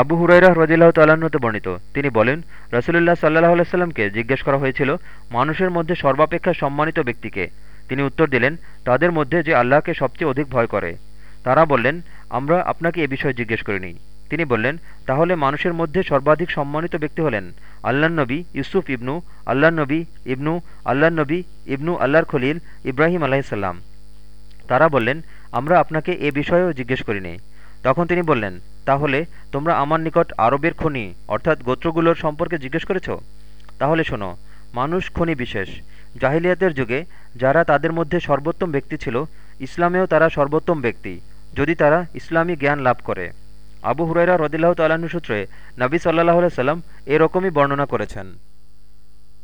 আবু হুরাইরা রদিল্লাহ তাল্লাহতে বর্ণিত। তিনি বলেন, রসুলুল্লাহ সাল্লাহ আলাইস্লামকে জিজ্ঞেস করা হয়েছিল মানুষের মধ্যে সর্বাপেক্ষা সম্মানিত ব্যক্তিকে। তিনি উত্তর দিলেন, তাদের মধ্যে যে আল্লাহকে সবচেয়ে অধিক ভয় করে। তারা বললেন, আমরা আপনাকে এ বিষয়ে জিজ্ঞেস করিনি। তিনি বললেন, তাহলে মানুষের মধ্যে সর্বাধিক সম্মানিত ব্যক্তি হলেন আল্লাহ নবী ইউসুফ ইবনু আল্লাহ নবী ইবনু আল্লাহ নবী ইবনু, আল্লাহর খলিল ইব্রাহিম আলাহিসাল্লাম তারা বললেন, আমরা আপনাকে এ বিষয়েও জিজ্ঞেস করিনি। তখন তিনি বললেন, তাহলে তোমরা আমার নিকট আরবের খনি অর্থাৎ গোত্রগুলোর সম্পর্কে জিজ্ঞেস করেছ? তাহলে শোনো, মানুষ খনি বিশেষ। জাহিলিয়াতের যুগে যারা তাদের মধ্যে সর্বোত্তম ব্যক্তি ছিল, ইসলামেও তারা সর্বোত্তম ব্যক্তি, যদি তারা ইসলামী জ্ঞান লাভ করে। আবু হুরাইরা রদিল্লাহ তাল্লাহ্ন সূত্রে নবী সাল্লাহ সাল্লাম এরকমই বর্ণনা করেছেন।